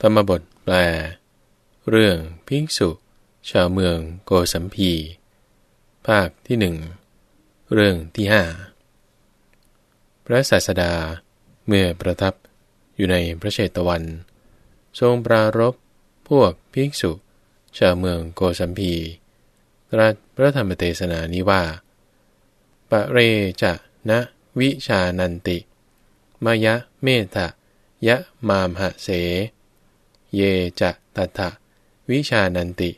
ธรรมบทแปล เรื่องภิกษุชาวเมืองโกสัมพี ภาคที่หนึ่ง เรื่องที่ห้าพระศาสดาเมื่อประทับอยู่ในพระเชตวัน ทรงปรารบพวกภิกษุชาวเมืองโกสัมพีตรัสพระธรรมเทศนานี้ว่า ปะเรจะนะวิชานันติมายะเมธะยะมามหะเส เยจะตัทะวิชานันติ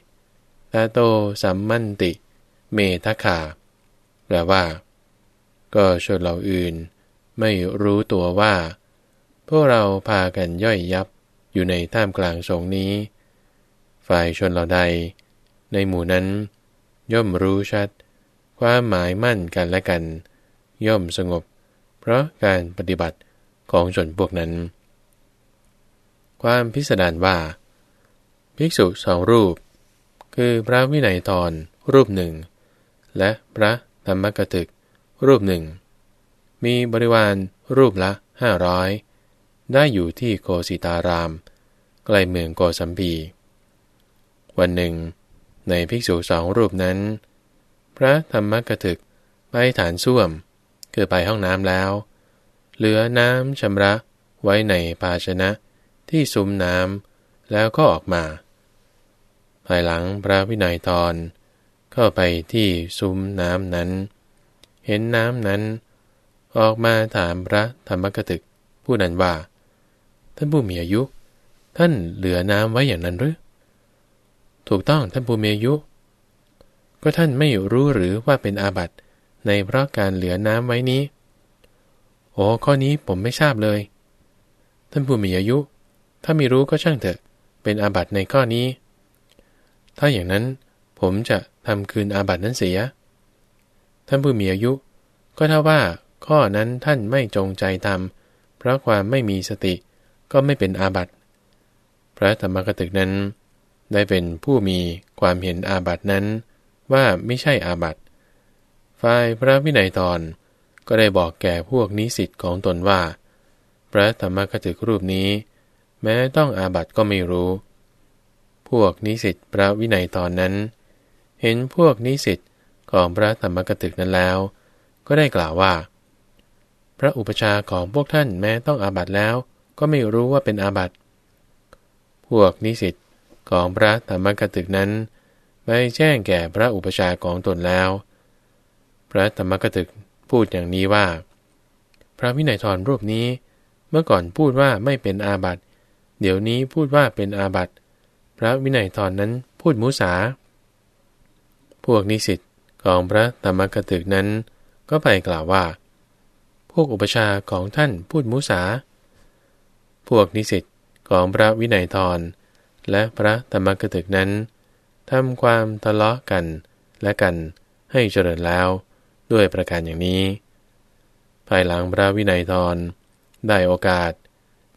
ตาโตสัมมันติ เมทะขาแปลว่า ก็ชนเหล่าอื่น ไม่รู้ตัวว่า พวกเราพากันย่อยยับอยู่ในท่ามกลางสงนี้ ฝ่ายชนเหล่าใด ในหมู่นั้น ย่อมรู้ชัด ความหมายมั่นกันและกัน ย่อมสงบ เพราะการปฏิบัติของชนพวกนั้น ความพิสดารว่า ภิกษุสองรูป คือพระวินัยทรรูปหนึ่ง และพระธรรมกตึก รูปหนึ่ง มีบริวารรูปละห้าร้อยได้อยู่ที่โกสิตาราม ใกล้เมืองโกสัมพี วันหนึ่ง ในภิกษุสองรูปนั้น พระธรรมกตึกไปฐานส้วม คือไปห้องน้ำแล้ว เหลือน้ำชำระไว้ในภาชนะ ที่ซุ้มน้ำแล้วก็ออกมา ภายหลังพระวินัยทรเข้าไปที่ซุ้มน้ำนั้น เห็นน้ำนั้น ออกมาถามพระธรรมกตึก ผู้นั้นว่า ท่านผู้มีอายุ ท่านเหลือน้ำไว้อย่างนั้นหรือถูกต้องท่านผู้มีอายุ ก็ท่านไม่รู้หรือว่าเป็นอาบัติในเพราะการเหลือน้ำไว้นี้ โอ้ข้อนี้ผมไม่ทราบเลย ท่านผู้มีอายุ ถ้าไม่รู้ก็ช่างเถอะ เป็นอาบัติในข้อนี้ ถ้าอย่างนั้นผมจะทำคืนอาบัตินั้นเสีย ท่านผู้มีอายุ ก็ถ้าว่าข้อนั้นท่านไม่จงใจทำเพราะความไม่มีสติก็ไม่เป็นอาบัติ พระธรรมกตึกนั้น ได้เป็นผู้มีความเห็นอาบัตินั้น ว่าไม่ใช่อาบัติฝ่ายพระวินัยตอนก็ได้บอกแก่พวกนิสิตของตนว่า พระธรรมกตึกรูปนี้ แม้ต้องอาบัติก็ไม่รู้ พวกนิสิตพระวินัยตอนนั้น เห็นพวกนิสิตของพระธรรมกตึกนั้นแล้ว ก็ได้กล่าวว่า พระอุปชาของพวกท่านแม้ต้องอาบัติแล้ว ก็ไม่รู้ว่าเป็นอาบัติ พวกนิสิตของพระธรรมกตึกนั้นไปแจ้งแก่พระอุปชาของตนแล้ว พระธรรมกตึกพูดอย่างนี้ว่า พระวินัยทรรูปนี้เมื่อก่อนพูดว่าไม่เป็นอาบัติ เดี๋ยวนี้พูดว่าเป็นอาบัติ พระวินัยทรนนั้นพูดมุสา พวกนิสิตของพระธรรมกตึกนั้น ก็ไปกล่าวว่า พวกอุปชาของท่านพูดมุสา พวกนิสิตของพระวินัยทรและพระธรรมกตึกนั้นทำความทะเลาะกันและกันให้เจริญแล้วด้วยประการอย่างนี้ ภายหลังพระวินัยทรได้โอกาส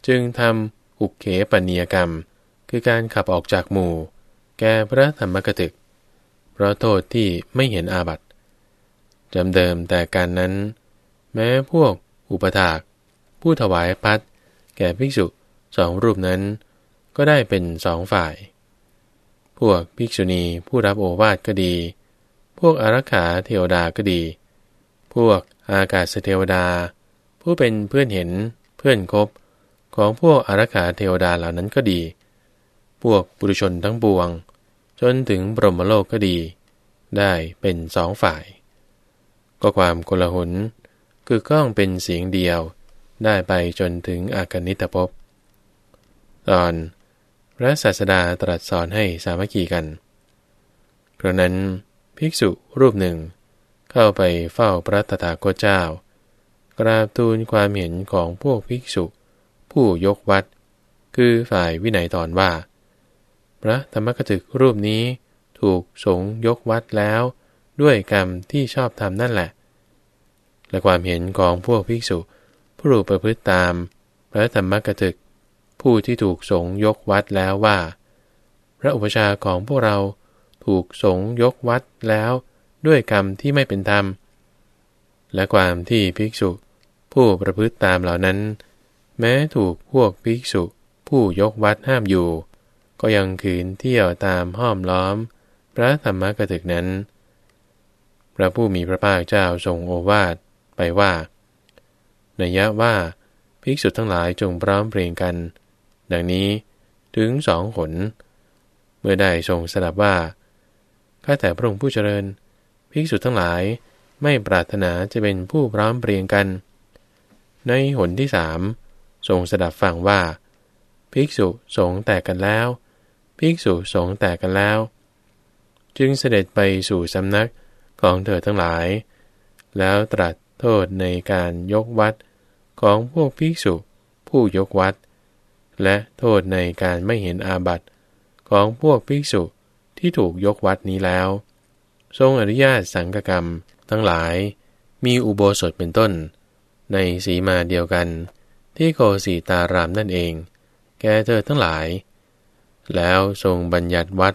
จึงทำ อุกเขปนียกรรม คือการขับออกจากหมู่ แก่พระธรรมกตึก เพราะโทษที่ไม่เห็นอาบัติจำเดิมแต่การนั้น แม้พวกอุปถาก ผู้ถวายพัดแก่ภิกษุสองรูปนั้น ก็ได้เป็นสองฝ่าย พวกภิกษุณีผู้รับโอวาทก็ดี พวกอารักขาเทวดาก็ดี พวกอากาศเทวดา ผู้เป็นเพื่อนเห็นเพื่อนคบ ของพวกอารักขาเทวดาเหล่านั้นก็ดี พวกปุถุชนทั้งปวง จนถึงบรมโลกก็ดี ได้เป็นสองฝ่าย ก็ความโกลาหลคือก้องเป็นเสียงเดียว ได้ไปจนถึงอากนิตภพ ตอนพระศาสดาตรัสสอนให้สามัคคีกัน เพราะนั้นภิกษุรูปหนึ่ง เข้าไปเฝ้าพระตถาคตเจ้ากราบทูลความเห็นของพวกภิกษุ ผู้ยกวัด คือฝ่ายวินัยตอนว่า พระธรรมกถึกรูปนี้ถูกสงยกวัดแล้ว ด้วยกรรมที่ชอบทำนั่นแหละ และความเห็นของพวกภิกษุ ผู้ประพฤติตาม พระธรรมกถึก ผู้ที่ถูกสงยกวัดแล้วว่า พระอุปชาของพวกเราถูกสงยกวัดแล้วด้วยกรรมที่ไม่เป็นธรรม และความที่ภิกษุ ผู้ประพฤติตามเหล่านั้น แม้ถูกพวกภิกษุผู้ยกวัดห้ามอยู่ ก็ยังขืนเที่ยวตามห้อมล้อม พระธรรมกถึกนั้น พระผู้มีพระภาคเจ้าทรงโอวาทไปว่านัยะว่าภิกษุทั้งหลายจงพร้อมเพรียงกัน ดังนี้ถึงสองขน เมื่อได้ทรงสดับว่าข้าแต่พระองค์ผู้เจริญ ภิกษุทั้งหลายไม่ปรารถนาจะเป็นผู้พร้อมเพรียงกัน ในหนที่สาม ทรงสดับฟังว่า ภิกษุสงแตกกันแล้ว ภิกษุสงแตกกันแล้ว จึงเสด็จไปสู่สำนักของเธอทั้งหลาย แล้วตรัสโทษในการยกวัดของพวกภิกษุผู้ยกวัด และโทษในการไม่เห็นอาบัติของพวกภิกษุที่ถูกยกวัดนี้แล้ว ทรงอนุญาตสังฆกรรมทั้งหลายมีอุโบสถเป็นต้น ในสีมาเดียวกัน ที่โกสีตารามนั่นเอง แกเธอทั้งหลาย แล้วทรงบัญญัติวัด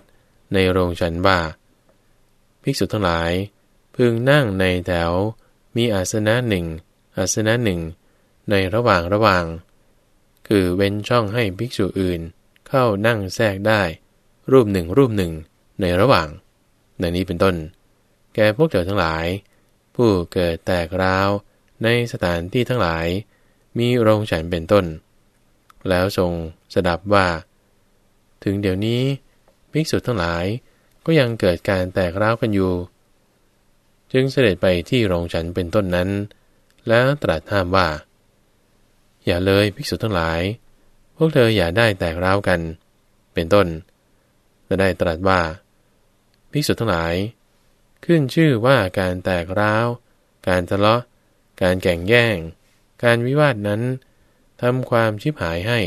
ในโรงฉันว่า ภิกษุทั้งหลาย พึงนั่งในแถว มีอาสนะหนึ่ง อาสนะหนึ่ง ในระหว่างระหว่าง คือเว้นช่องให้ภิกษุอื่นเข้านั่งแทรกได้ รูปหนึ่งรูปหนึ่ง ในระหว่างในนี้เป็นต้น แกพวกเธอทั้งหลาย ผู้เกิดแตกร้าวในสถานที่ทั้งหลาย มีโรงฉันเป็นต้น แล้วทรงสดับว่า ถึงเดี๋ยวนี้ภิกษุทั้งหลายก็ยังเกิดการแตกร้าวกันอยู่ จึงเสด็จไปที่โรงฉันเป็นต้นนั้น แล้วตรัสห้ามว่า อย่าเลยภิกษุทั้งหลาย พวกเธออย่าได้แตกร้าวกัน เป็นต้นและได้ตรัสว่าภิกษุทั้งหลาย ขึ้นชื่อว่าการแตกร้าว การทะเลาะ การแก่งแย่ง การวิวาทนั้นทำความชิบหายให้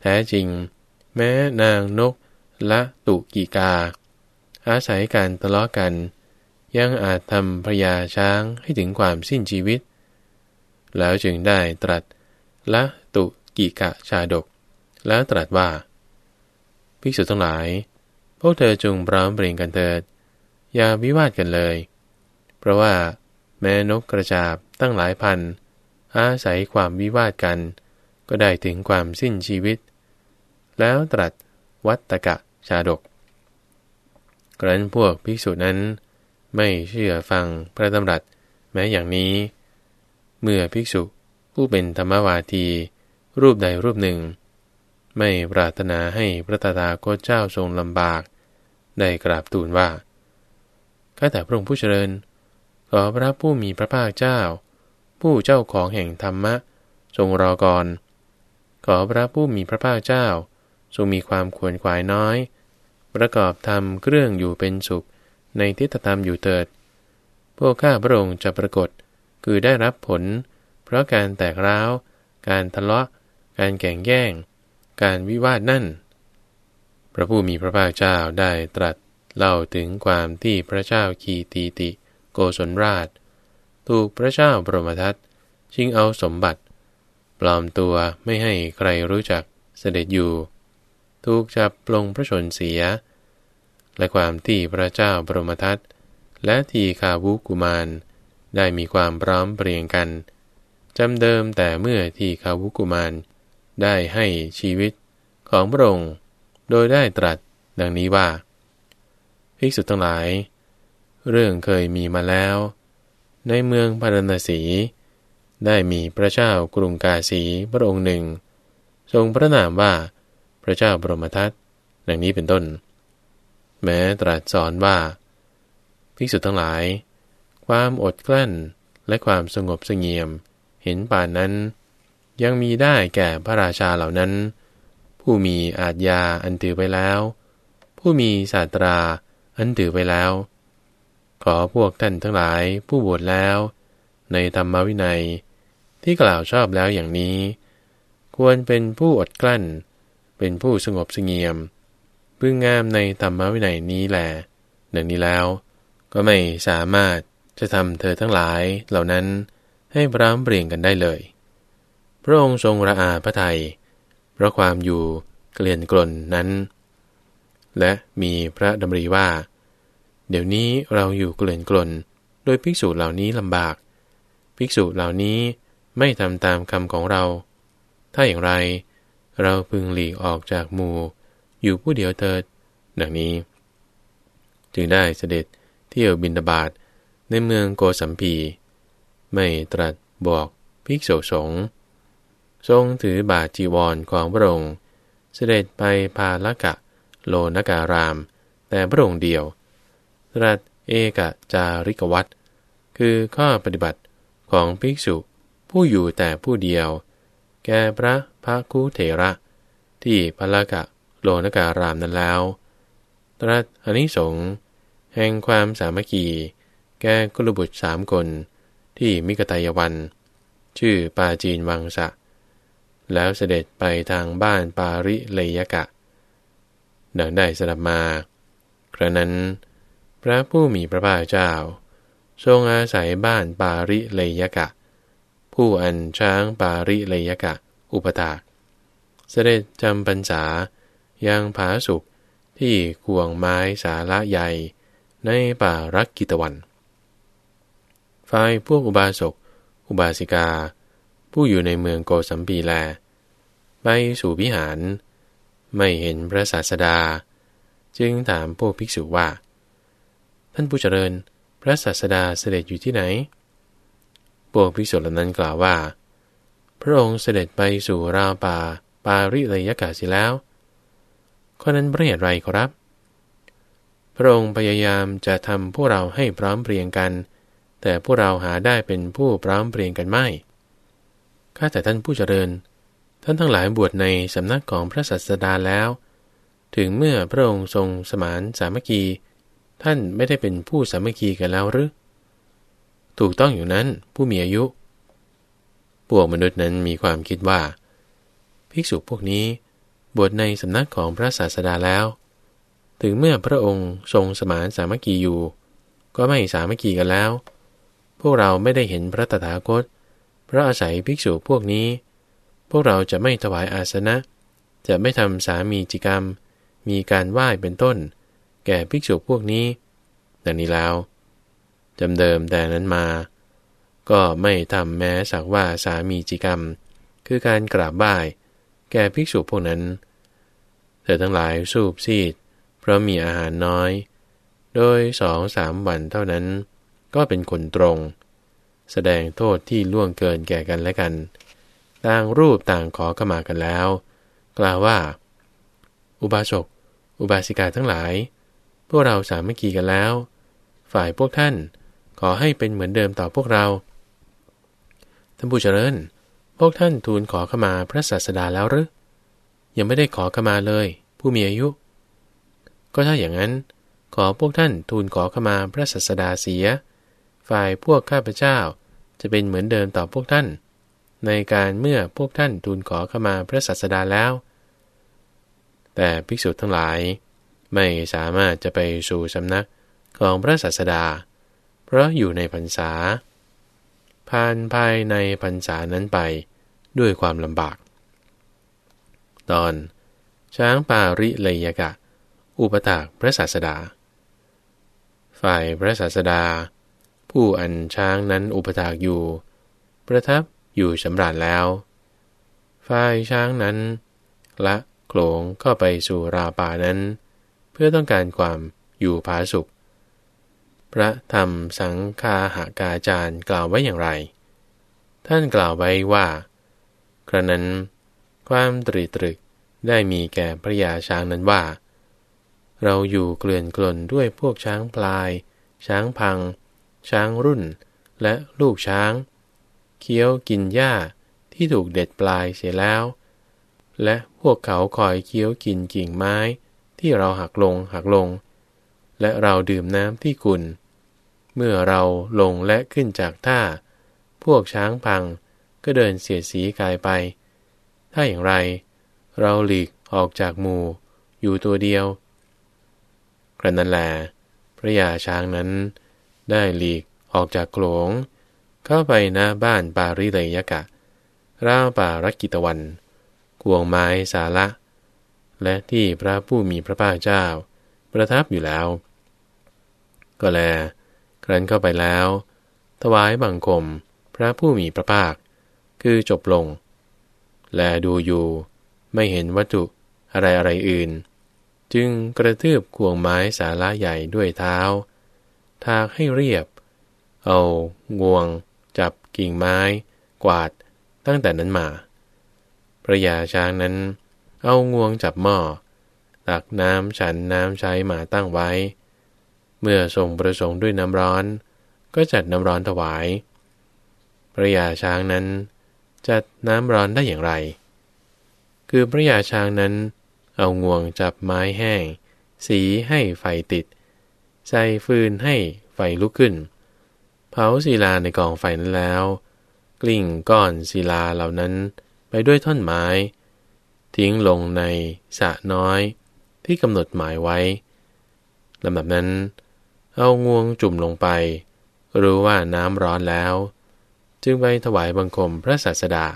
แท้จริง แม้นางนกละตุกีกา อาศัยการทะเลาะกัน ยังอาจทำพระยาช้างให้ถึงความสิ้นชีวิต แล้วจึงได้ตรัสละตุกีกะชาดก แล้วตรัสว่าภิกษุทั้งหลาย พวกเธอจงพร้อมเปลี่ยนกันเถิด อย่าวิวาทกันเลย เพราะว่าแม้นกกระจาบตั้งหลายพัน อาศัยความวิวาทกัน ก็ได้ถึงความสิ้นชีวิต แล้วตรัสวัตตกะชาดก กรันพวกภิกษุนั้น ไม่เชื่อฟังพระดำรัสแม้อย่างนี้ เมื่อภิกษุผู้เป็นธรรมวาที รูปใดรูปหนึ่ง ไม่ปรารถนาให้พระตถาคตเจ้าทรงลำบาก ได้กราบทูลว่าข้าแต่พระองค์ผู้เจริญขอพระผู้มีพระภาคเจ้า ผู้เจ้าของแห่งธรรมะ ทรงรอก่อน ขอพระผู้มีพระภาคเจ้า ทรงมีความขวนขวายน้อย ประกอบธรรมเครื่องอยู่เป็นสุข ในทิฏฐธรรมอยู่เถิด พวกข้าพระองค์จะปรากฏคือได้รับผล เพราะการแตกร้าว การทะเลาะ การแก่งแย่ง การวิวาทนั่น พระผู้มีพระภาคเจ้าได้ตรัสเล่าถึงความที่พระเจ้าคีตีติ โกศลราช ถูกพระเจ้าบรมทัตชิงเอาสมบัติ ปลอมตัวไม่ให้ใครรู้จักเสด็จอยู่ ถูกจับปลงพระชนเสีย และความที่พระเจ้าบรมทัตและทีคาวุกุมารได้มีความพร้อมเปรียงกันจำเดิมแต่เมื่อทีคาวุกุมารได้ให้ชีวิตของพระองค์โดยได้ตรัสดังนี้ว่า ภิกษุทั้งหลาย เรื่องเคยมีมาแล้ว ในเมืองพารณสี ได้มีพระเจ้ากรุงกาสีพระองค์หนึ่ง ทรงพระนามว่าพระเจ้าบรมทัตดังนี้เป็นต้น แม้ตรัสสอนว่า ภิกษุทั้งหลาย ความอดกลั้นและความสงบสงเงียม เห็นป่านนั้น ยังมีได้แก่พระราชาเหล่านั้น ผู้มีอาจยาอันถือไปแล้ว ผู้มีศาสตราอันถือไปแล้ว ขอพวกท่านทั้งหลายผู้บวชแล้ว ในธรรมวินัย ที่กล่าวชอบแล้วอย่างนี้ ควรเป็นผู้อดกลั้น เป็นผู้สงบสงเงียมพึงงามในธรรมวินัยนี้แหละหนึ่งนี้แล้ว ก็ไม่สามารถจะทำเธอทั้งหลายเหล่านั้นให้พร้อมเปลี่ยนกันได้เลย พระองค์ทรงระอาพระทัยเพราะความอยู่เกลียนกลนนั้น และมีพระดำริว่า เดี๋ยวนี้เราอยู่เกลียนกลน โดยภิกษุเหล่านี้ลำบาก ภิกษุเหล่านี้ไม่ทำตามคำของเรา ถ้าอย่างไร เราพึงหลีกออกจากหมู่ อยู่ผู้เดียวเถิด ดังนี้ จึงได้เสด็จเที่ยวบินตบาทในเมืองโกสัมพี ไม่ตรัสบอกภิกษุสงฆ์ทรงถือบาจีวรของพระองค์ เสด็จไปพาละกะโลนการาม แต่พระองค์เดียว ตรัสเอกจาริกวัตคือข้อปฏิบัติของภิกษุผู้อยู่แต่ผู้เดียว แก่พระภาคุเถระ ที่พละกะโลนการามนั้นแล้ว ตรัสอนิสงส์แห่งความสามัคคี แก่กุลบุตรสามคน ที่มิกตายวัน ชื่อปาจีนวังสะ แล้วเสด็จไปทางบ้านปาริเลยกะ ดังได้สดับมา ครั้นั้น พระผู้มีพระภาคเจ้า ทรงอาศัยบ้านปาริเลยกะ ผู้อันช้างปาริเลยกะ อุปถาก เสด็จจำพรรษายังผาสุกที่ควงไม้สาละใหญ่ในป่ารักกิตวัน ฝ่ายพวกอุบาสก อุบาสิกา ผู้อยู่ในเมืองโกสัมปีแล ไปสู่วิหาร ไม่เห็นพระศาสดา จึงถามพวกภิกษุว่า ท่านผู้เจริญ พระศาสดาเสด็จอยู่ที่ไหนพวกภิกษุเหล่านั้นกล่าวว่า พระองค์เสด็จไปสู่ราวป่าปาริเลยกาสิแล้วข้อนั้นเพราะเหตุไรครับ พระองค์พยายามจะทำพวกเราให้พร้อมเพรียงกัน แต่พวกเราหาได้เป็นผู้พร้อมเพรียงกันไม่ข้าแต่ท่านผู้เจริญ ท่านทั้งหลายบวชในสำนักของพระสัสดาแล้ว ถึงเมื่อพระองค์ทรงสมานสามัคคี ท่านไม่ได้เป็นผู้สามัคคีกันแล้วหรือ ถูกต้องอยู่นั้นผู้มีอายุ พวกมนุษย์นั้นมีความคิดว่า ภิกษุพวกนี้บวชในสำนักของพระศาสดาแล้ว ถึงเมื่อพระองค์ทรงสมานสามัคคีอยู่ ก็ไม่สามัคคีกันแล้ว พวกเราไม่ได้เห็นพระตถาคต เพราะอาศัยภิกษุพวกนี้ พวกเราจะไม่ถวายอาสนะ จะไม่ทำสามีจิกรรม มีการไหว้เป็นต้น แก่ภิกษุพวกนี้ดังนี้แล้วจำเดิมแต่นั้นมา ก็ไม่ทำแม้สักว่าสามีจิกรรม คือการกราบไหว้แก่ภิกษุพวกนั้น เธอทั้งหลายสูบซีด เพราะมีอาหารน้อย โดยสองสามวันเท่านั้น ก็เป็นคนตรง แสดงโทษที่ล่วงเกินแก่กันและกัน ต่างรูปต่างขอขมากันแล้ว กล่าวว่า อุบาสกอุบาสิกาทั้งหลาย พวกเราสามัคคีกันแล้ว ฝ่ายพวกท่านขอให้เป็นเหมือนเดิมต่อพวกเรา ท่านผู้เจริญ พวกท่านทูลขอขมาพระศาสดาแล้วหรือ ยังไม่ได้ขอขมาเลย ผู้มีอายุ ก็ถ้าอย่างนั้น ขอพวกท่านทูลขอขมาพระศาสดาเสีย ฝ่ายพวกข้าพเจ้าจะเป็นเหมือนเดิมต่อพวกท่าน ในการเมื่อพวกท่านทูลขอขมาพระศาสดาแล้ว แต่ภิกษุทั้งหลาย ไม่สามารถจะไปสู่สำนักของพระศาสดา เพราะอยู่ในพรรษา ผ่านภายในพรรษานั้นไปด้วยความลำบาก ตอน ช้างปาริเลยกะ อุปถากพระศาสดา ฝ่ายพระศาสดา ผู้อันช้างนั้นอุปถากอยู่ ประทับอยู่สำราญแล้ว ฝ่ายช้างนั้น ละโขลงเข้าไปสู่ราป่านั้น พื่อต้องการความอยู่ผาสุข พระธรรมสังคาหากาจารย์กล่าวไว้อย่างไร ท่านกล่าวไว้ว่า กระนั้น ความตรีตรึกได้มีแก่พระยาช้างนั้นว่า เราอยู่เกลื่อนกลนด้วยพวกช้างพลาย ช้างพัง ช้างรุ่น และลูกช้าง เคี้ยวกินหญ้าที่ถูกเด็ดปลายเสียแล้ว และพวกเขาคอยเคี้ยวกินกิ่งไม้ ที่เราหักลงหักลง และเราดื่มน้ำที่กุนเมื่อเราลงและขึ้นจากท่า พวกช้างพังก็เดินเสียสีกายไป ถ้าอย่างไร เราหลีกออกจากหมู่อยู่ตัวเดียว กระนั้นแหลพระยาช้างนั้นได้หลีกออกจากโขลง เข้าไปหน้าบ้านปาริเลยกะ ร่าป่ารักกิตวันกวงไม้สาละ และที่พระผู้มีพระภาคเจ้า ประทับอยู่แล้ว ก็แล ครั้นเข้าไปแล้ว ถวายบังคมพระผู้มีพระภาค คือจบลง แลดูอยู่ ไม่เห็นวัตถุอะไรอะไรอื่น จึงกระทืบขวงไม้สาระใหญ่ด้วยเท้า ทากให้เรียบ เอางวง จับกิ่งไม้ กวาดตั้งแต่นั้นมา พระยาช้างนั้น เอางวงจับหม้อตักน้ำฉันน้ำใช้มาตั้งไว้ เมื่อทรงประสงค์ด้วยน้ำร้อน ก็จัดน้ำร้อนถวาย พระยาช้างนั้น จัดน้ำร้อนได้อย่างไร คือพระยาช้างนั้น เอางวงจับไม้แห้ง สีให้ไฟติด ใส่ฟืนให้ไฟลุกขึ้น เผาศิลาในกองไฟนั้นแล้ว กลิ่งก้อนศิลาเหล่านั้นไปด้วยท่อนไม้ ทิ้งลงในสะน้อยที่กำหนดหมายไว้ลำดับนั้น เอางวงจุ่มลงไป รู้ว่าน้ำร้อนแล้ว จึงไปถวายบังคมพระศาสดา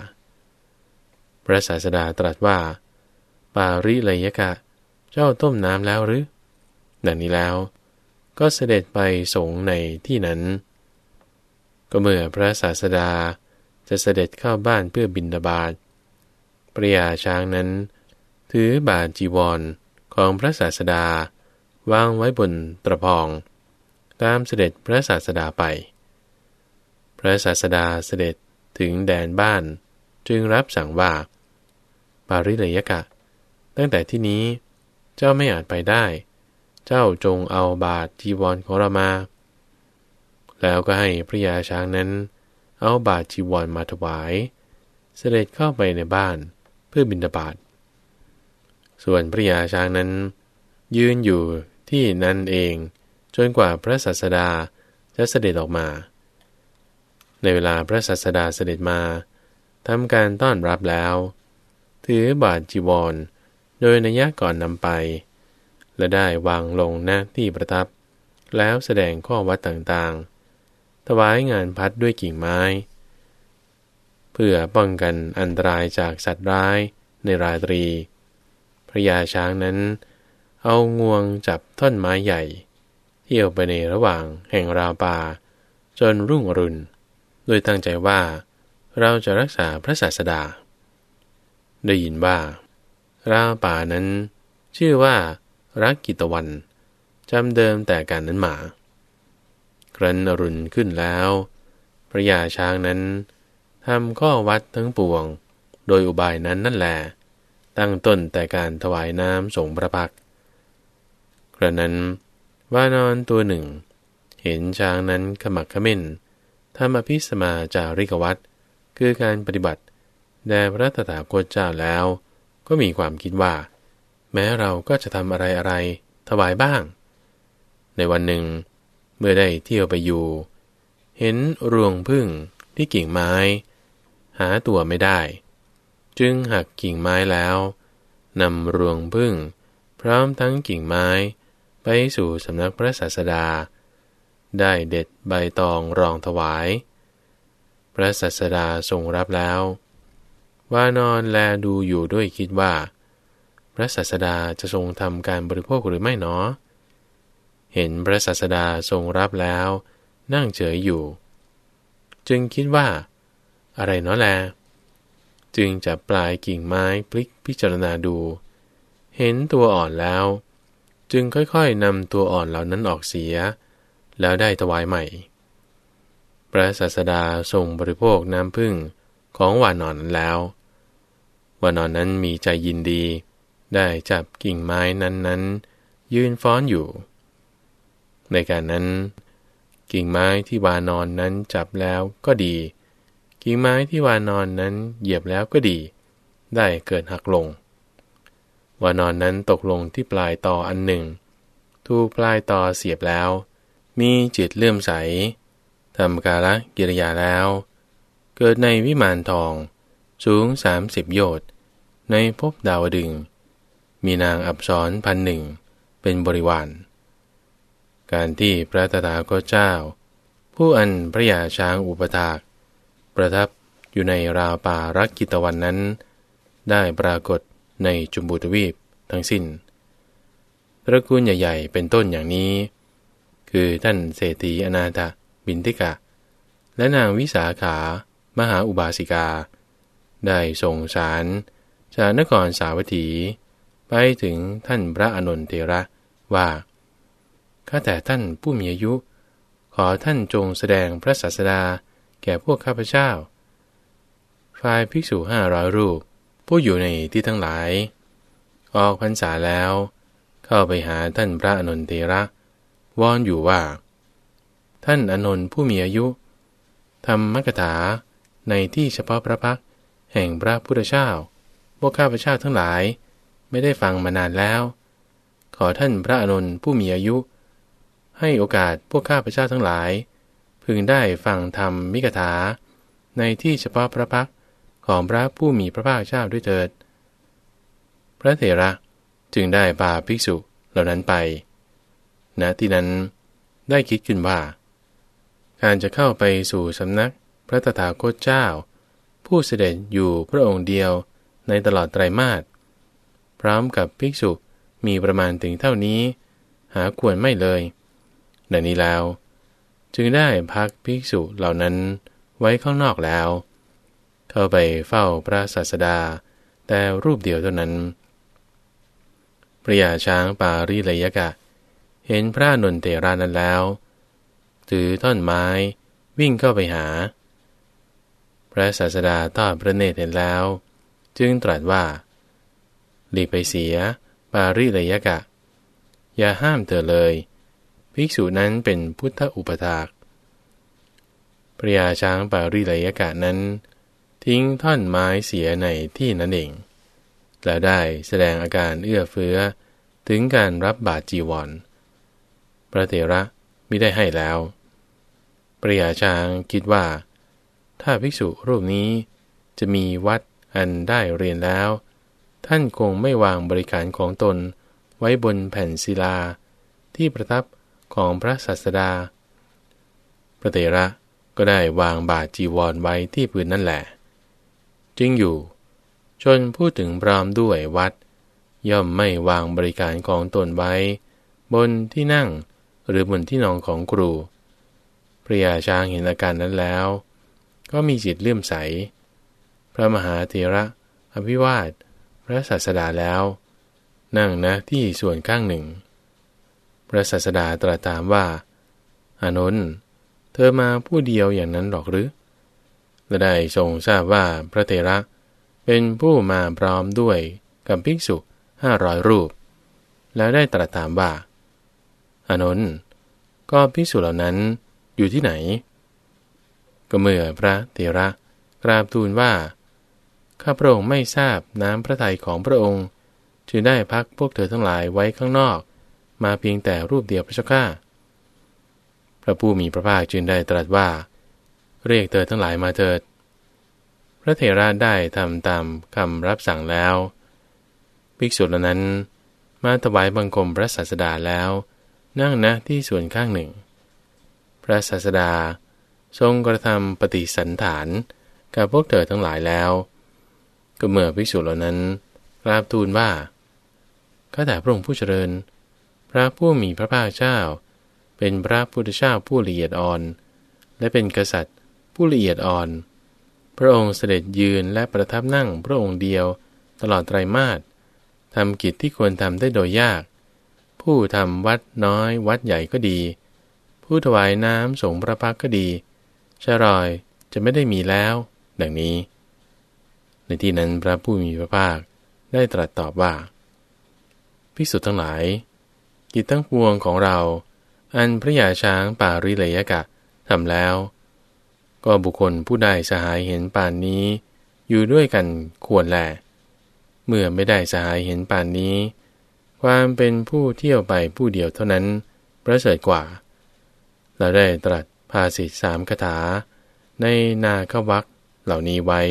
พระศาสดาตรัสว่า ปาริเลยกะ เจ้าต้มน้ำแล้วหรือ ดังนี้แล้ว ก็เสด็จไปสงในที่นั้น ก็เมื่อพระศาสดาจะเสด็จเข้าบ้านเพื่อบินดาบาด ปริยาช้างนั้น ถือบาจีวรของพระศาสดาวางไว้บนตะพอง ตามเสด็จพระศาสดาไป พระศาสดาเสด็จถึงแดนบ้านจึงรับสั่งว่า ปาริเลยกะ ตั้งแต่ที่นี้เจ้าไม่อาจไปได้ เจ้าจงเอาบาทจีวรของเรามา แล้วก็ให้พระยาช้างนั้น เอาบาทจีวรมาถวาย เสด็จเข้าไปในบ้าน พื่อบินดาบาตส่วนพระยาช้างนั้น ยืนอยู่ที่นั่นเองจนกว่าพระศาสดาจะเสด็จออกมา ในเวลาพระศาสดาเสด็จมาทำการต้อนรับแล้ว ถือบาทจีวร โดยนัยก่อนนำไป และได้วางลงหน้าที่ประทับ แล้วแสดงข้อวัดต่างๆ ถวายงานพัดด้วยกิ่งไม้ เพื่อป้องกันอันตรายจากสัตว์ร้ายในราตรี พระยาช้างนั้น เอางวงจับท่อนไม้ใหญ่ เที่ยวไปในระหว่างแห่งราวป่า จนรุ่งอรุณโดยตั้งใจว่า เราจะรักษาพระศาสดา ได้ยินว่า ราวป่านั้น ชื่อว่ารักกิตวันจำเดิมแต่การนั้นมา ครั้นอรุณขึ้นแล้ว พระยาช้างนั้น ทำข้อวัดทั้งปวง โดยอุบายนั้นนั่นแหละตั้งต้นแต่การถวายน้ำสงพระพักกระนั้นว่านอนตัวหนึ่ง เห็นช้างนั้นขมักขม้นทำอภิสมาจาริกวัตคือการปฏิบัติแด่พระตถาคตเจ้าแล้ว ก็มีความคิดว่า แม้เราก็จะทำอะไรอะไรถวายบ้าง ในวันหนึ่ง เมื่อได้เที่ยวไปอยู่ เห็นรวงพึ่งที่กิ่งไม้ หาตัวไม่ได้ จึงหักกิ่งไม้แล้วนำรวงพึ่ง พร้อมทั้งกิ่งไม้ ไปสู่สำนักพระศาสดา ได้เด็ดใบตองรองถวาย พระศาสดาทรงรับแล้ว ว่านอนแลดูอยู่ด้วยคิดว่า พระศาสดาจะทรงทำการบริโภคหรือไม่หนอ เห็นพระศาสดาทรงรับแล้ว นั่งเฉยอยู่ จึงคิดว่า อะไรเนาะแล จึงจะปลายกิ่งไม้พลิกพิจารณาดู เห็นตัวอ่อนแล้ว จึงค่อยๆนำตัวอ่อนเหล่านั้นออกเสีย แล้วได้ถวายใหม่ พระศาสดาทรงบริโภคน้ำพึ่งของวานอนนั้นแล้ว วานอนนั้นมีใจยินดี ได้จับกิ่งไม้นั้นๆ ยืนฟ้อนอยู่ ในการนั้น กิ่งไม้ที่วานอนนั้นจับแล้วก็ดี กิ่งไม้ที่วานอนนั้นเหยียบแล้วก็ดี ได้เกิดหักลง วานอนนั้นตกลงที่ปลายต่ออันหนึ่ง ถูกปลายต่อเสียบแล้ว มีจิตเลื่อมใสทำกาลกิริยาแล้ว เกิดในวิมานทอง สูงสามสิบโยชน์ในภพดาวดึง มีนางอับสรพันหนึ่ง เป็นบริวาร การที่พระตถาคตเจ้า ผู้อันพระยาช้างอุปถาก ประทับอยู่ในราวป่ารักกิตวันนั้น ได้ปรากฏในจุมบูทวีปทั้งสิน้น ตระกูลใหญ่ๆ เป็นต้นอย่างนี้ คือท่านเศรษฐีอนาถบินทิกะ และนางวิสาขามหาอุบาสิกา ได้ส่งสารจากนครสาวัตถี ไปถึงท่านพระอนุนเทระว่าข้าแต่ท่านผู้มีอายุ ขอท่านจงแสดงพระศาสดา แก่พวกข้าพเจ้า ฝ่ายภิกษุห้าร้อยรูป ผู้อยู่ในที่ทั้งหลาย ออกพรรษาแล้ว เข้าไปหาท่านพระอนุนเทระวอนอยู่ว่า ท่านอนนท์ผู้มีอายุทำมกถาในที่เฉพาะพระพักแห่งพระพุทธเจ้าพวกข้าพเจ้าทั้งหลาย ไม่ได้ฟังมานานแล้ว ขอท่านพระอนุนผู้มีอายุ ให้โอกาสพวกข้าพเจ้าทั้งหลาย พึงได้ฟังธรรมมิกถา ในที่เฉพาะพระพักของพระผู้มีพระภาคเจ้าด้วยเถิด พระเถระจึงได้พาภิกษุเหล่านั้นไปณที่นั้นได้คิดขึ้นว่า การจะเข้าไปสู่สำนักพระตถาคตเจ้า ผู้เสด็จอยู่พระองค์เดียวในตลอดไตรมาสพร้อมกับภิกษุมีประมาณถึงเท่านี้ หาควรไม่เลยดังนี้แล้ว จึงได้พักภิกษุเหล่านั้นไว้ข้างนอกแล้ว เข้าไปเฝ้าพระศาสดา แต่รูปเดียวเท่านั้นพระยาช้างปารีเลยกะ เห็นพระนนเตรานั้นแล้ว ถือท่อนไม้วิ่งเข้าไปหา พระศาสดาทอดพระเนตรเห็นแล้ว จึงตรัสว่าหลีไปเสีย ปาริเลยกะ อย่าห้ามเธอเลย ภิกษุนั้นเป็นพุทธอุปถากพระยาช้างปาริเลยกะนั้น ทิ้งท่อนไม้เสียในที่นั้นเอง แล้วได้แสดงอาการเอื้อเฟื้อถึงการรับบาจีวร พระเถระไม่ได้ให้แล้ว พระยาช้างคิดว่า ถ้าภิกษุรูปนี้จะมีวัดอันได้เรียนแล้ว ท่านคงไม่วางบริการของตนไว้บนแผ่นศิลาที่ประทับ ของพระศาสดา พระเตระก็ได้วางบาทจีวรไว้ที่พื้นนั่นแหละจึงอยู่ ชนพูดถึงพรามด้วยวัด ย่อมไม่วางบริการของตนไว้ บนที่นั่งหรือบนที่นอนของครู พระยาช้างเห็นอาการนั้นแล้ว ก็มีจิตเลื่อมใส พระมหาเถระอภิวาท พระศาสดาแล้ว นั่งนะที่ส่วนข้างหนึ่ง ระศาสดาตรัสถามว่า อานนท์เธอมาผู้เดียวอย่างนั้นหรอกหรือและได้ทรงทราบว่าพระเทระเป็นผู้มาพร้อมด้วยกับภิกษุห้าร้อยรูป แล้วได้ตรัสถามว่า อานนท์ก็ภิกษุเหล่านั้นอยู่ที่ไหน ก็เมื่อพระเทระกราบทูลว่า ข้าพระองค์ไม่ทราบน้ำพระทัยของพระองค์ จึงได้พักพวกเธอทั้งหลายไว้ข้างนอก มาเพียงแต่รูปเดียวพระเจ้าข้าพระผู้มีพระภาคจึงได้ตรัสว่า เรียกเธอทั้งหลายมาเถิด พระเถระได้ทำตามคำรับสั่งแล้ว ภิกษุเหล่านั้น มาถวายบังคมพระศาสดาแล้ว นั่งนะที่ส่วนข้างหนึ่ง พระศาสดาทรงกระทำปฏิสันฐานกับพวกเธอทั้งหลายแล้ว ก็เมื่อภิกษุเหล่านั้นกราบทูลว่าข้าแต่พระองค์ผู้เจริญ พระผู้มีพระภาคเจ้า เป็นพระพุทธเจ้าผู้ละเอียดอ่อน และเป็นกษัตริย์ผู้ละเอียดอ่อน พระองค์เสด็จยืนและประทับนั่งพระองค์เดียวตลอดไตรมาสทำกิจที่ควรทำได้โดยยาก ผู้ทำวัดน้อยวัดใหญ่ก็ดี ผู้ถวายน้ำสงพระพักก็ดีชรอยจะไม่ได้มีแล้ว ดังนี้ ในที่นั้นพระผู้มีพระภาคได้ตรัสตอบว่าพิสุทธ์ทั้งหลาย กิจทั้งปวงของเรา อันพระยาช้างป่าริเลยกะทำแล้ว ก็บุคคลผู้ใดสหายเห็นป่านนี้ อยู่ด้วยกันควรแล เมื่อไม่ได้สหายเห็นป่านนี้ ความเป็นผู้เที่ยวไปผู้เดียวเท่านั้น ประเสริฐกว่า เราได้ตรัสภาษิตสามคาถา ในนาควักเหล่านี้ไว้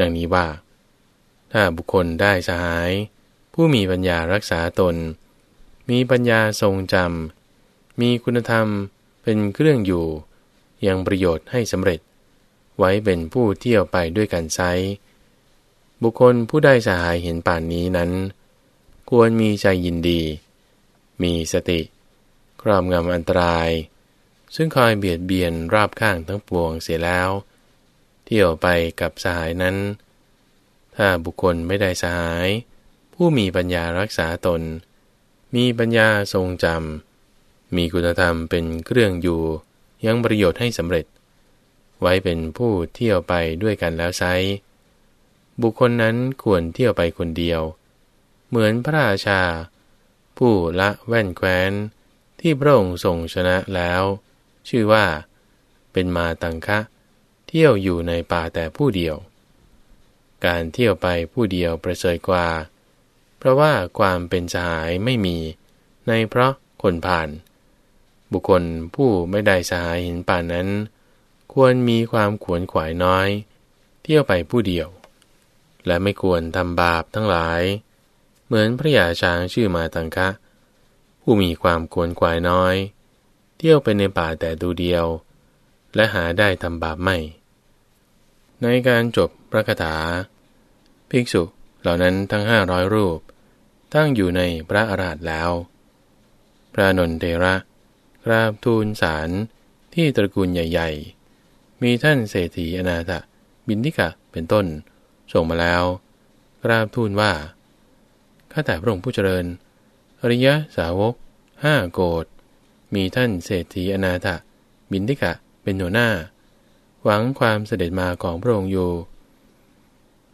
ดังนี้ว่า ถ้าบุคคลได้สหาย ผู้มีปัญญารักษาตน มีปัญญาทรงจำ มีคุณธรรมเป็นเครื่องอยู่ ยังประโยชน์ให้สำเร็จ ไว้เป็นผู้เที่ยวไปด้วยกันไซบุคคลผู้ได้สหายเห็นป่านนี้นั้น ควรมีใจยินดี มีสติ ครอบงำอันตราย ซึ่งคอยเบียดเบียนราบข้างทั้งปวงเสียแล้ว เที่ยวไปกับสหายนั้น ถ้าบุคคลไม่ได้สหาย ผู้มีปัญญารักษาตน มีปัญญาทรงจำ มีคุณธรรมเป็นเครื่องอยู่ ยังประโยชน์ให้สำเร็จ ไว้เป็นผู้เที่ยวไปด้วยกันแล้วไซบุคคลนั้นควรเที่ยวไปคนเดียว เหมือนพระราชา ผู้ละแว่นแคว้น ที่พระองค์ทรงชนะแล้ว ชื่อว่า เป็นมาตังคะ เที่ยวอยู่ในป่าแต่ผู้เดียว การเที่ยวไปผู้เดียวประเสริฐกว่า เพราะว่าความเป็นสหายไม่มี ในเพราะคนผ่าน บุคคลผู้ไม่ได้สหายเห็นป่านนั้น ควรมีความขวนขวายน้อย เที่ยวไปผู้เดียว และไม่ควรทำบาปทั้งหลาย เหมือนพระยาช้างชื่อมาตังคะ ผู้มีความกวนกวายน้อย เที่ยวไปในป่าแต่ดูเดียว และหาได้ทำบาปไม่ ในการจบพระคาถา ภิกษุเหล่านั้นทั้งห้าร้อยรูป ตั้งอยู่ในพระอาราธแล้ว พระนนเทระกราบทูลสารที่ตระกูลใหญ่ ๆ มีท่านเศรษฐีอนาถบินทิกะเป็นต้น ส่งมาแล้ว กราบทูลว่า ข้าแต่พระองค์ผู้เจริญ อริยสาวกห้าโกดมีท่านเศรษฐีอนาถบินทิกะเป็นหัวหน้า หวังความเสด็จมาของพระองค์อยู่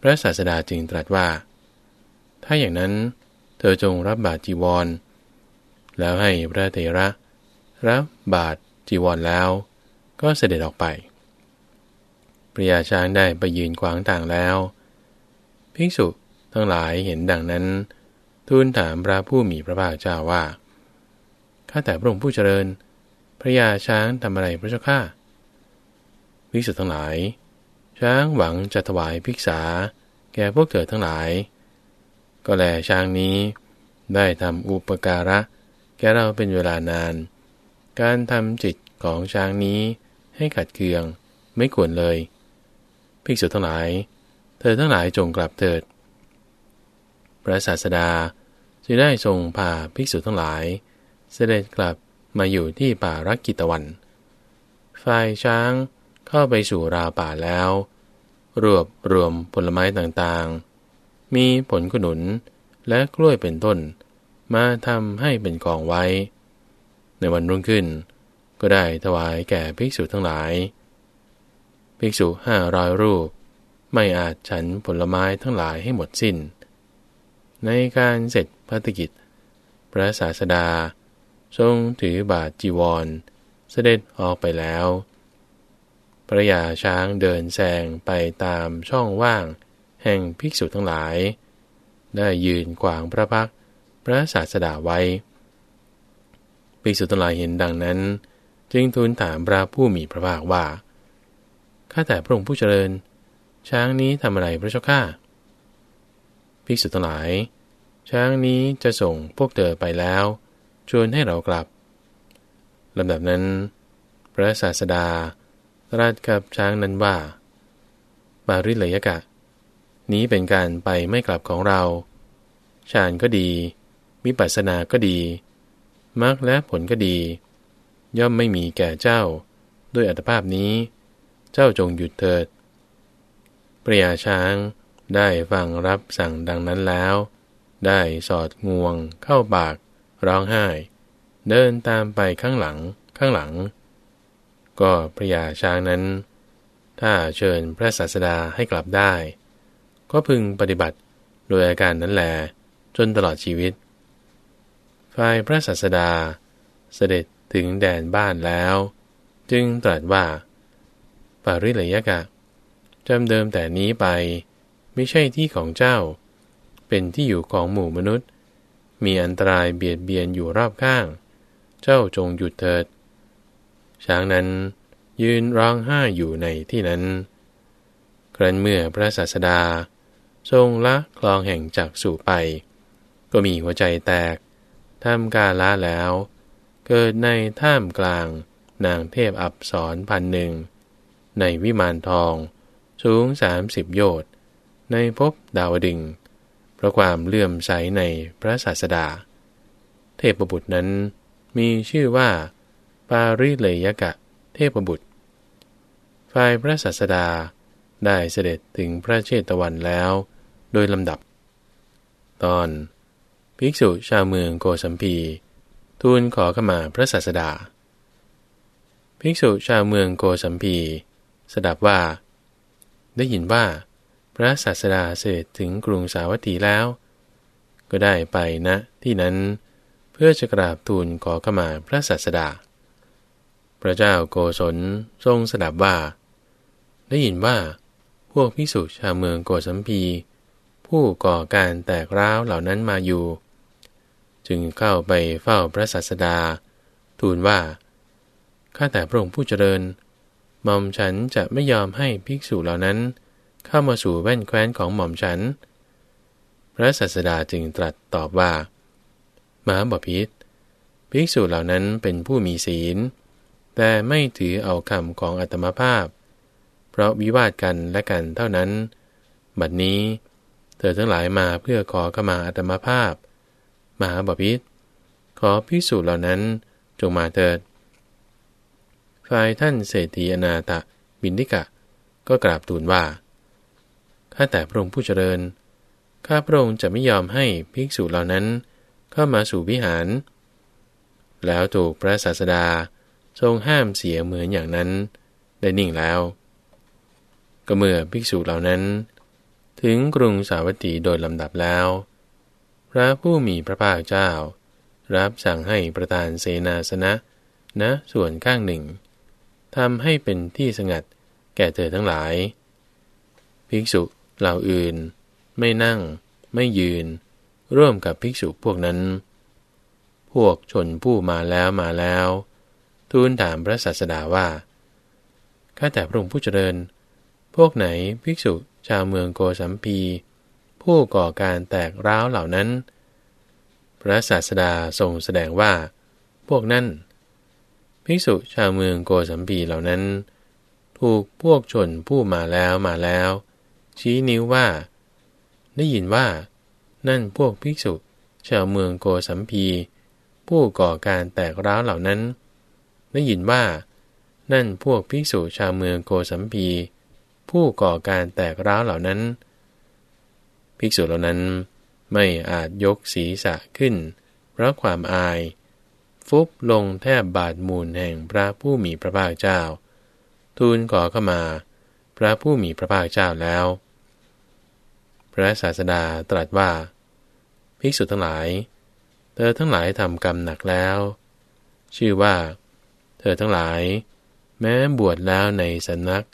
พระศาสดาจึงตรัสว่า ถ้าอย่างนั้น เธอจงรับบาตรจีวร แล้วให้พระเถระรับบาตรจีวรแล้ว ก็เสด็จออกไปพระยาช้างได้ไปยืนขวางทางแล้ว ภิกษุทั้งหลายเห็นดังนั้น ทูลถามพระผู้มีพระภาคเจ้าว่า ข้าแต่พระองค์ผู้เจริญ พระยาช้างทำอะไรพระเจ้าข้า ภิกษุทั้งหลาย ช้างหวังจะถวายภิกษา แก่พวกเธอทั้งหลาย ก็แลช้างนี้ ได้ทำอุปการะ แก่เราเป็นเวลานาน การทำจิตของช้างนี้ให้ขัดเคืองไม่ควรเลย ภิกษุทั้งหลาย เธอทั้งหลายจงกลับเถิด พระศาสดาจึงได้ทรงพาภิกษุทั้งหลาย เสด็จกลับมาอยู่ที่ป่ารักกิตวันฝ่ายช้างเข้าไปสู่ราป่าแล้ว รวบรวมผลไม้ต่างๆ มีผลขนุนและกล้วยเป็นต้น มาทำให้เป็นกองไว้ ในวันรุ่งขึ้น ก็ได้ถวายแก่ภิกษุทั้งหลาย ภิกษุห้ารอยรูป ไม่อาจฉันผลไม้ทั้งหลายให้หมดสิน้น ในการเสร็จพัฒกิจ พระศาสดา ทรงถือบาทจีวร เสด็จออกไปแล้วพระยาช้างเดินแซงไปตามช่องว่าง แห่งภิกษุทั้งหลาย ได้ยืนขวางพระพักพระศาสดาไว้ ภิกษุทั้งหลายเห็นดังนั้น จึงทูลถามพระผู้มีพระภาคว่า ข้าแต่พระองค์ผู้เจริญ ช้างนี้ทำอะไรพระเจ้าข้าภิกษุทั้งหลาย ช้างนี้จะส่งพวกเธอไปแล้ว ชวนให้เรากลับลำดับนั้น พระศาสดาตรัสกับช้างนั้นว่าบาริเลยกะ นี้เป็นการไปไม่กลับของเราฌานก็ดีมิปัสสนาก็ดีมรรคและผลก็ดี ย่อมไม่มีแก่เจ้า ด้วยอัตภาพนี้ เจ้าจงหยุดเถิดปริยาช้างได้ฟังรับสั่งดังนั้นแล้ว ได้สอดงวง เข้าปาก ร้องไห้ เดินตามไปข้างหลังข้างหลัง ก็พระยาช้างนั้น ถ้าเชิญพระศาสดาให้กลับได้ ก็พึงปฏิบัติโดยอาการนั้นแหลจนตลอดชีวิต ฝ่ายพระศาสดา เสด็จถึงแดนบ้านแล้ว จึงตรัสว่า ปาริเลยกะจำเดิมแต่นี้ไป ไม่ใช่ที่ของเจ้า เป็นที่อยู่ของหมู่มนุษย์ มีอันตรายเบียดเบียนอยู่รอบข้าง เจ้าจงหยุดเถิด ช้างนั้นยืนร้องไห้อยู่ในที่นั้น ครั้นเมื่อพระศาสดา ทรงละคลองแห่งจักสู่ไป ก็มีหัวใจแตกท่ามกาละแล้ว เกิดในท่ามกลาง นางเทพอับสรพันหนึ่ง ในวิมานทอง สูงสามสิบโยชน์ในภพดาวดึง เพราะความเลื่อมใสในพระศาสดา เทพบุตรนั้นมีชื่อว่า ปาริเลยกะ เทพบุตร ฝ่ายพระศาสดาได้เสด็จถึงพระเชตวันแล้ว โดยลำดับ ตอน ภิกษุชาวเมืองโกสัมพี ทูลขอขมาพระศาสดา ภิกษุชาวเมืองโกสัมพี สดับว่า ได้ยินว่า พระศาสดาเสด็จถึงกรุงสาวัตถีแล้ว ก็ได้ไปณนะที่นั้นเพื่อจะกราบทูลขอขมาพระศาสดา พระเจ้าโกศลทรงสดับว่า ได้ยินว่าพวกภิกษุชาวเมืองโกสัมพี ผู้ก่อการแตกร้าวเหล่านั้นมาอยู่ จึงเข้าไปเฝ้าพระศาสดา ทูลว่า ข้าแต่พระองค์ผู้เจริญหม่อมฉันจะไม่ยอมให้ภิกษุเหล่านั้น เข้ามาสู่แว่นแคว้นของหม่อมฉัน พระศาสดาจึงตรัสตอบว่ามหาบพิษภิกษุเหล่านั้นเป็นผู้มีศีล แต่ไม่ถือเอาคำของอัตมภาพ เพราะวิวาทกันและกันเท่านั้น บัดนี้ เธอทั้งหลายมาเพื่อขอขมาอัตมภาพ มหาบพิษขอภิกษุเหล่านั้นจงมาเถิด ฝ่ายท่านเศรษฐีอนาตะบินดิกะ ก็กราบทูลว่า ข้าแต่พระองค์ผู้เจริญ ข้าพระองค์จะไม่ยอมให้ภิกษุเหล่านั้นเข้ามาสู่วิหาร แล้วถูกพระศาสดาทรงห้ามเสียเหมือนอย่างนั้น ได้นิ่งแล้ว ก็เมื่อภิกษุเหล่านั้น ถึงกรุงสาวัตถีโดยลำดับแล้ว พระผู้มีพระภาคเจ้า รับสั่งให้ประธานเสนาสนะณนะ ส่วนข้างหนึ่งทำให้เป็นที่สงัดแก่เธอทั้งหลาย ภิกษุเหล่าอื่น ไม่นั่ง ไม่ยืน ร่วมกับภิกษุพวกนั้น พวกชนผู้มาแล้วมาแล้ว ทูลถามพระศาสดาว่าข้าแต่พระองค์ผู้เจริญ พวกไหนภิกษุ ชาวเมืองโกสัมพี ผู้ก่อการแตกร้าวเหล่านั้น พระศาสดาทรงแสดงว่า พวกนั้นภิกษุชาวเมืองโกสัมพีเหล่านั้น ถูกพวกชนผู้มาแล้วมาแล้ว ชี้นิ้วว่า ได้ยินว่า นั่นพวกภิกษุชาวเมืองโกสัมพี ผู้ก่อการแตกร้าวเหล่านั้น ได้ยินว่า นั่นพวกภิกษุชาวเมืองโกสัมพี ผู้ก่อการแตกร้าวเหล่านั้น ภิกษุเหล่านั้นไม่อาจยกศีรษะขึ้น เพราะความอาย ฟุบลงแทบบาดมูลแห่งพระผู้มีพระภาคเจ้า ทูลขอเข้ามา พระผู้มีพระภาคเจ้าแล้ว พระศาสดาตรัสว่า ภิกษุทั้งหลาย เธอทั้งหลายทำกรรมหนักแล้ว ชื่อว่า เธอทั้งหลาย แม้บวชแล้วในสำนัก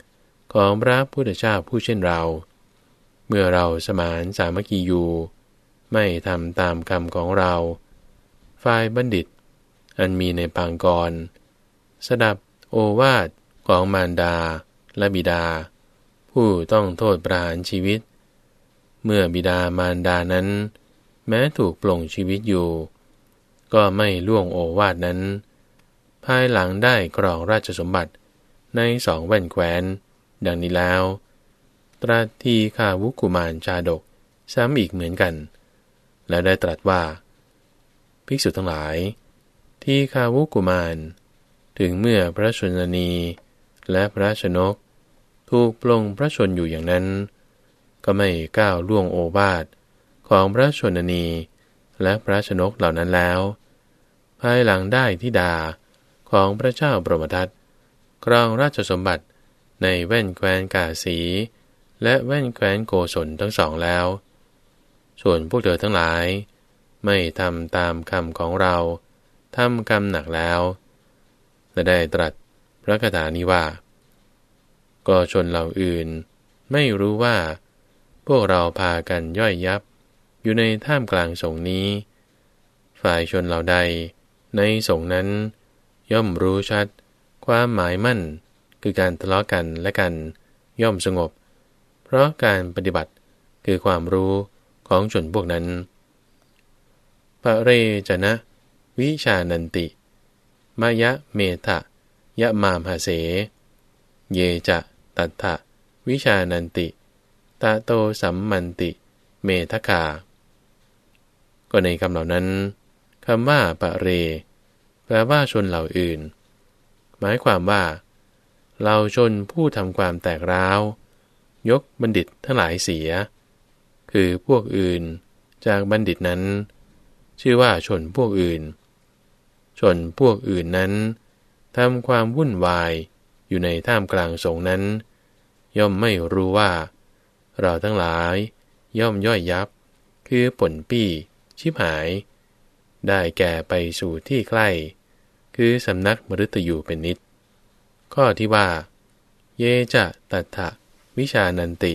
ของพระพุทธเจ้าผู้เช่นเรา เมื่อเราสมานสามัคคีอยู่ ไม่ทำตามกรรมของเรา ฝ่ายบัณฑิต อันมีในปางกร สดับโอวาทของมารดาและบิดา ผู้ต้องโทษประหารชีวิต เมื่อบิดามารดานั้น แม้ถูกปลงชีวิตอยู่ ก็ไม่ล่วงโอวาทนั้น ภายหลังได้กรองราชสมบัติในสองแว่นแควน ดังนี้แล้ว ตรัสทีคาวุกุมารชาดกซ้ำอีกเหมือนกัน และได้ตรัสว่า ภิกษุทั้งหลาย ที่คาวุกุมาร ถึงเมื่อพระชนนีและพระชนก ถูกปลงพระชนอยู่อย่างนั้น ก็ไม่ก้าวล่วงโอบาทของพระชนนีและพระชนกเหล่านั้นแล้ว ภายหลังได้ที่ดาของพระเจ้าปรมทัตครองราชสมบัติ ในแว่นแคว้นกาสี และแว่นแคว้นโกศลทั้งสองแล้ว ส่วนพวกเธอทั้งหลาย ไม่ทำตามคำของเราทำกรรมหนักแล้วและได้ตรัสพระคาถานี้ว่า ก็ชนเหล่าอื่น ไม่รู้ว่า พวกเราพากันย่อยยับ อยู่ในท่ามกลางสงนี้ ฝ่ายชนเหล่าใด ในสงนั้น ย่อมรู้ชัด ความหมายมั่น คือการทะเลาะกันและกันย่อมสงบ เพราะการปฏิบัติคือความรู้ของชนพวกนั้นปะเรจนะ วิชานันติ มายะเมทะยะมามหาเส เยจะตัตถะวิชานันติตาโตสัมมันติ เมทคา ก็ในคำเหล่านั้นคำว่าปะเร แปลว่าชนเหล่าอื่น หมายความว่า เราชนผู้ทำความแตกร้าว ยกบัณฑิตทั้งหลายเสีย คือพวกอื่นจากบัณฑิตนั้น ชื่อว่าชนพวกอื่น ชนพวกอื่นนั้นทำความวุ่นวายอยู่ในท่ามกลางสงนั้น ย่อมไม่รู้ว่า เราทั้งหลายย่อมย่อยยับ คือผลปี้ชิบหาย ได้แก่ไปสู่ที่ใกล้ คือสำนักมฤตยูเป็นนิด ข้อที่ว่า เยจะตัทะวิชานันติ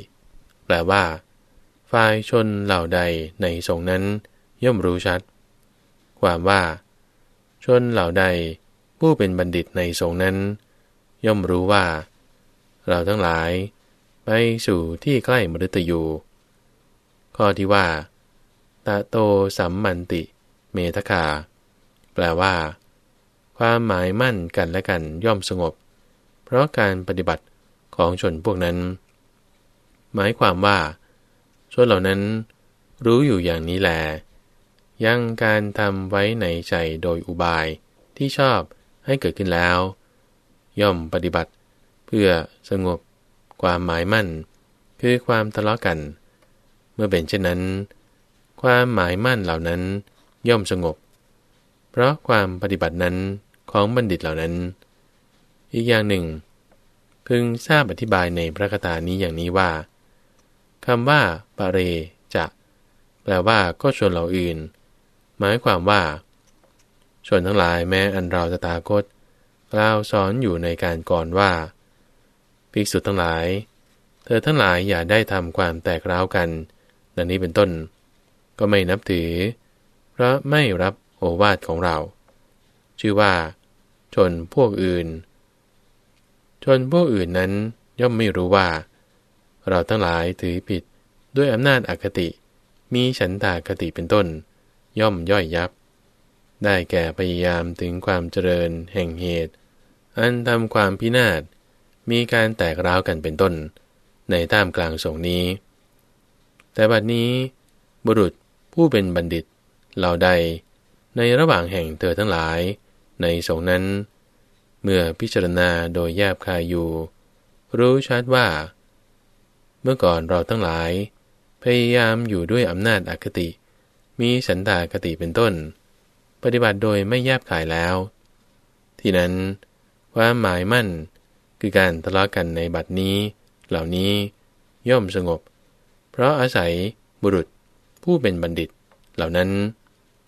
แปลว่า ฝ่ายชนเหล่าใดในสงนั้น ย่อมรู้ชัด ความว่า ชนเหล่าใดผู้เป็นบัณฑิตในสงนั้น ย่อมรู้ว่า เราทั้งหลาย ไปสู่ที่ใกล้มฤตยู ข้อที่ว่าตาโตสัมมันติ เมทคา แปลว่า ความหมายมั่นกันและกันย่อมสงบ ราะการปฏิบัติของชนพวกนั้น หมายความว่า ชนเหล่านั้นรู้อยู่อย่างนี้แล ยังการทำไว้ในใจโดยอุบายที่ชอบให้เกิดขึ้นแล้ว ย่อมปฏิบัติเพื่อสงบความหมายมั่น คือความทะเลาะกัน เมื่อเป็นเช่นนั้น ความหมายมั่นเหล่านั้นย่อมสงบ เพราะความปฏิบัตินั้นของบัณฑิตเหล่านั้น อีกอย่างหนึ่ง พึงทราบอธิบายในพระคาถานี้อย่างนี้ว่าคำว่าปะเรจะ แปลว่าก็ชนเหล่าอื่น หมายความว่า ชนทั้งหลายแม้อันเราจะตากฏกล่าวสอนอยู่ในการก่อนว่า ภิกษุทั้งหลาย เธอทั้งหลายอย่าได้ทำความแตกร้าวกัน ดังนี้เป็นต้น ก็ไม่นับถือ เพราะไม่รับโอวาทของเรา ชื่อว่า ชนพวกอื่น ชนพวกอื่นนั้นย่อมไม่รู้ว่า เราทั้งหลายถือผิดด้วยอำนาจอคติ มีฉันทาคติเป็นต้น ย่อมย่อยยับ ได้แก่พยายามถึงความเจริญแห่งเหตุ อันทำความพินาศมีการแตกร้าวกันเป็นต้น ในท่ามกลางสงนี้ แต่บัดนี้ บุรุษผู้เป็นบัณฑิตเหล่าใดในระหว่างแห่งเธอทั้งหลาย ในสงนั้น เมื่อพิจารณาโดยแยบคายอยู่ รู้ชัดว่า เมื่อก่อนเราทั้งหลาย พยายามอยู่ด้วยอำนาจอคติ มีสันตาคติเป็นต้น ปฏิบัติโดยไม่แยบขายแล้ว ที่นั้นความหมายมั่นคือการทะเลาะกันในบัดนี้ เหล่านี้ย่อมสงบ เพราะอาศัยบุรุษผู้เป็นบัณฑิต เหล่านั้น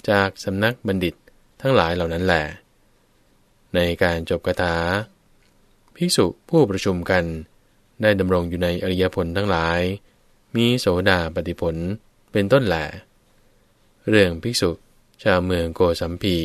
จากสำนักบัณฑิตทั้งหลายเหล่านั้นแหละ ในการจบคาถาภิกษุผู้ประชุมกันได้ดำรงอยู่ในอริยผลทั้งหลาย มีโสดาปฏิผลเป็นต้นแหละเรื่องภิกษุชาวเมืองโกสัมพี